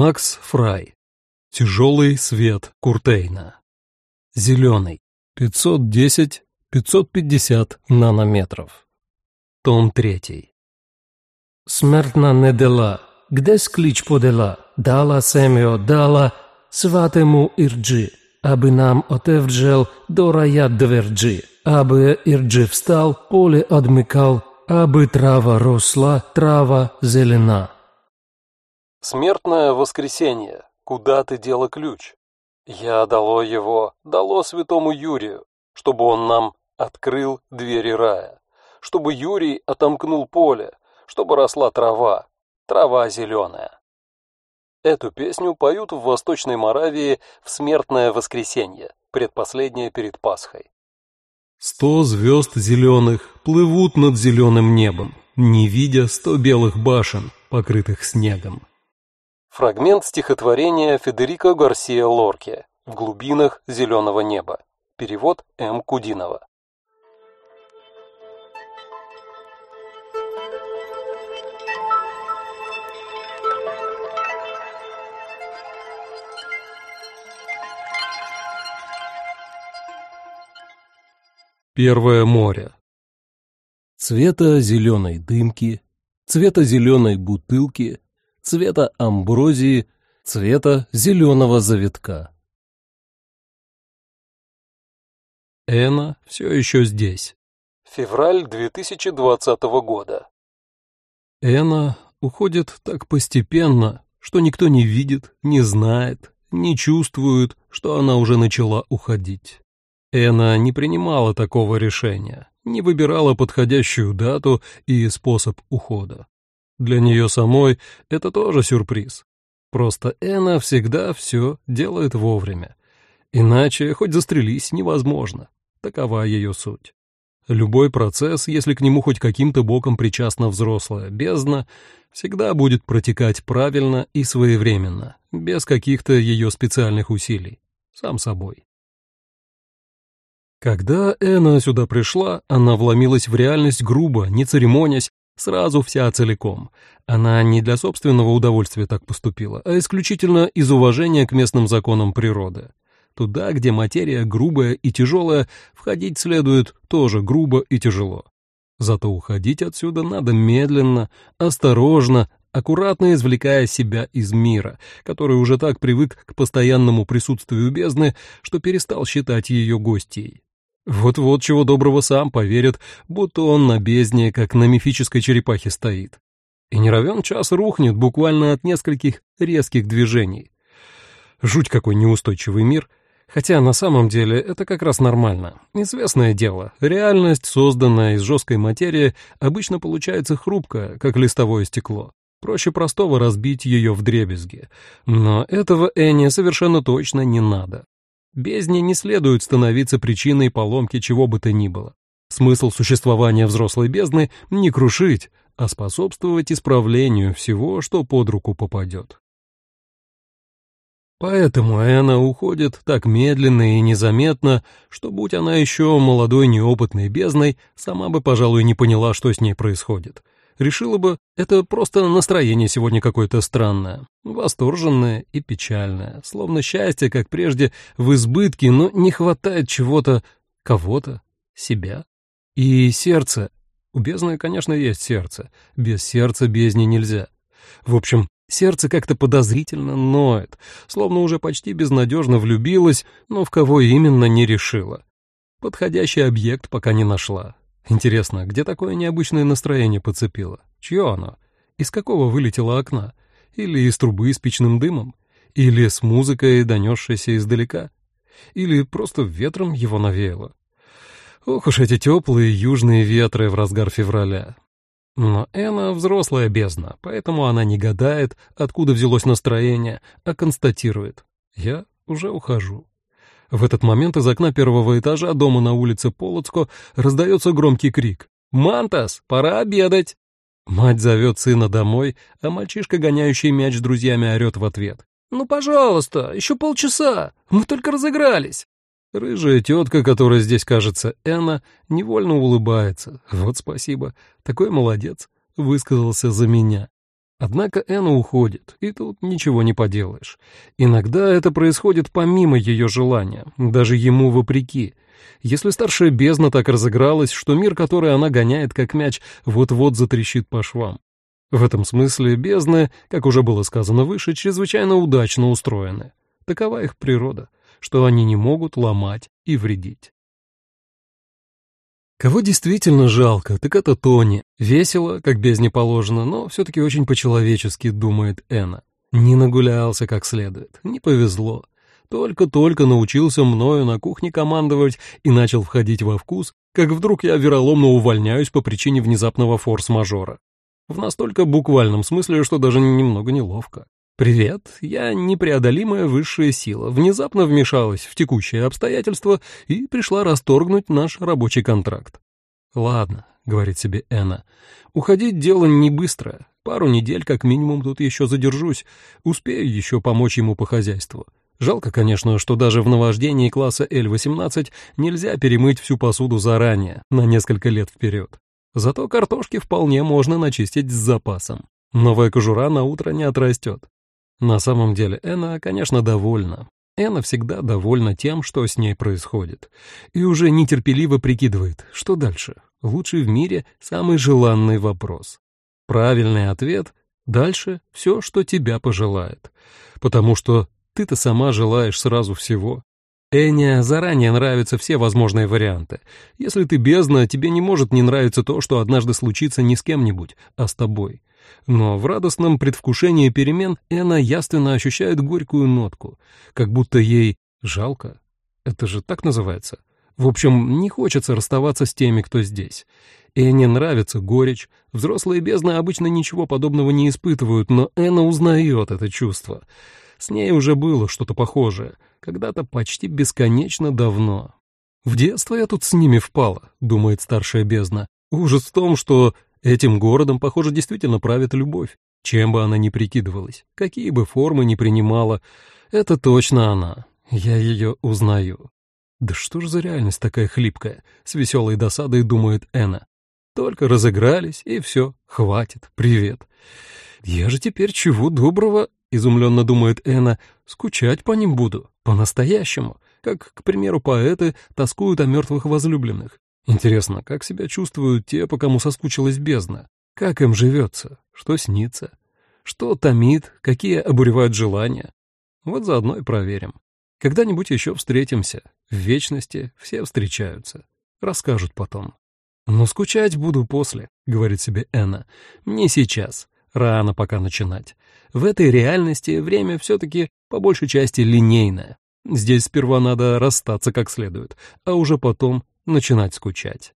Макс Фрай. Тяжелый свет Куртейна. Зеленый. 510-550 нанометров. Том 3. Смертна не дела, где склич подела, дала семео, дала сватему Ирджи, аби нам отевджел до рая дверджи, аби Ирджи встал, поле одмыкал, аби трава росла, трава зелена. Смертное воскресенье. Куда ты дела ключ? Я дало его, дало святому Юрию, чтобы он нам открыл двери рая, чтобы Юрий отомкнул поле, чтобы росла трава, трава зеленая. Эту песню поют в Восточной Моравии в смертное воскресенье, предпоследнее перед Пасхой. Сто звезд зеленых плывут над зеленым небом, не видя сто белых башен, покрытых снегом. Фрагмент стихотворения Федерико Гарсия Лорке «В глубинах зеленого неба». Перевод М. Кудинова. Первое море. Цвета зеленой дымки, цвета зеленой бутылки, цвета амброзии, цвета зеленого завитка. Эна все еще здесь. Февраль 2020 года. Эна уходит так постепенно, что никто не видит, не знает, не чувствует, что она уже начала уходить. Эна не принимала такого решения, не выбирала подходящую дату и способ ухода. Для нее самой это тоже сюрприз. Просто Эна всегда все делает вовремя. Иначе хоть застрелись невозможно. Такова ее суть. Любой процесс, если к нему хоть каким-то боком причастна взрослая бездна, всегда будет протекать правильно и своевременно, без каких-то ее специальных усилий, сам собой. Когда Эна сюда пришла, она вломилась в реальность грубо, не церемонясь, Сразу вся целиком. Она не для собственного удовольствия так поступила, а исключительно из уважения к местным законам природы. Туда, где материя грубая и тяжелая, входить следует тоже грубо и тяжело. Зато уходить отсюда надо медленно, осторожно, аккуратно извлекая себя из мира, который уже так привык к постоянному присутствию бездны, что перестал считать ее гостьей. Вот-вот чего доброго сам поверит, будто он на бездне, как на мифической черепахе стоит. И не равен час рухнет буквально от нескольких резких движений. Жуть какой неустойчивый мир, хотя на самом деле это как раз нормально. Известное дело, реальность, созданная из жесткой материи, обычно получается хрупкая, как листовое стекло. Проще простого разбить ее в дребезги. Но этого Энни совершенно точно не надо. Бездне не следует становиться причиной поломки чего бы то ни было. Смысл существования взрослой бездны — не крушить, а способствовать исправлению всего, что под руку попадет. Поэтому Эна уходит так медленно и незаметно, что, будь она еще молодой неопытной бездной, сама бы, пожалуй, не поняла, что с ней происходит — решила бы, это просто настроение сегодня какое-то странное, восторженное и печальное, словно счастье, как прежде, в избытке, но не хватает чего-то, кого-то, себя. И сердце. У бездны, конечно, есть сердце. Без сердца бездне нельзя. В общем, сердце как-то подозрительно ноет, словно уже почти безнадежно влюбилась, но в кого именно не решила. Подходящий объект пока не нашла. Интересно, где такое необычное настроение подцепило? Чье оно? Из какого вылетело окна? Или из трубы с печным дымом? Или с музыкой, донесшейся издалека? Или просто ветром его навеяло? Ох уж эти теплые южные ветры в разгар февраля. Но Эна взрослая бездна, поэтому она не гадает, откуда взялось настроение, а констатирует. Я уже ухожу. В этот момент из окна первого этажа дома на улице Полоцко раздается громкий крик. «Мантас, пора обедать!» Мать зовет сына домой, а мальчишка, гоняющий мяч с друзьями, орет в ответ. «Ну, пожалуйста, еще полчаса, мы только разыгрались!» Рыжая тетка, которая здесь кажется Энна, невольно улыбается. Вот спасибо, такой молодец, высказался за меня. Однако Энна уходит, и тут ничего не поделаешь. Иногда это происходит помимо ее желания, даже ему вопреки. Если старшая бездна так разыгралась, что мир, который она гоняет как мяч, вот-вот затрещит по швам. В этом смысле бездны, как уже было сказано выше, чрезвычайно удачно устроены. Такова их природа, что они не могут ломать и вредить. Кого действительно жалко, так это Тони. Весело, как без не но все-таки очень по-человечески, думает Энна. Не нагулялся как следует, не повезло. Только-только научился мною на кухне командовать и начал входить во вкус, как вдруг я вероломно увольняюсь по причине внезапного форс-мажора. В настолько буквальном смысле, что даже немного неловко. «Привет, я непреодолимая высшая сила, внезапно вмешалась в текущие обстоятельства и пришла расторгнуть наш рабочий контракт». «Ладно», — говорит себе Энна, — «уходить дело не быстро, пару недель как минимум тут еще задержусь, успею еще помочь ему по хозяйству». Жалко, конечно, что даже в наваждении класса L18 нельзя перемыть всю посуду заранее, на несколько лет вперед. Зато картошки вполне можно начистить с запасом. Новая кожура на утро не отрастет. На самом деле Энна, конечно, довольна. Энна всегда довольна тем, что с ней происходит. И уже нетерпеливо прикидывает, что дальше. Лучший в мире самый желанный вопрос. Правильный ответ — дальше все, что тебя пожелает. Потому что ты-то сама желаешь сразу всего. Эня заранее нравятся все возможные варианты. Если ты бездна, тебе не может не нравиться то, что однажды случится не с кем-нибудь, а с тобой. Но в радостном предвкушении перемен Эна явственно ощущает горькую нотку, как будто ей жалко. Это же так называется. В общем, не хочется расставаться с теми, кто здесь. Эне нравится горечь. Взрослые бездны обычно ничего подобного не испытывают, но Эна узнает это чувство. С ней уже было что-то похожее, когда-то почти бесконечно давно. «В детство я тут с ними впала», — думает старшая бездна. «Ужас в том, что этим городом, похоже, действительно правит любовь. Чем бы она ни прикидывалась, какие бы формы ни принимала, это точно она. Я ее узнаю». «Да что ж за реальность такая хлипкая?» — с веселой досадой думает Эна. «Только разыгрались, и все, хватит, привет. Я же теперь чего доброго — изумленно думает Эна, — скучать по ним буду, по-настоящему, как, к примеру, поэты тоскуют о мертвых возлюбленных. Интересно, как себя чувствуют те, по кому соскучилась бездна? Как им живется? Что снится? Что томит? Какие обуревают желания? Вот заодно и проверим. Когда-нибудь еще встретимся. В вечности все встречаются. Расскажут потом. «Но скучать буду после», — говорит себе Энна. «Не сейчас. Рано пока начинать. В этой реальности время все-таки по большей части линейное. Здесь сперва надо расстаться как следует, а уже потом начинать скучать.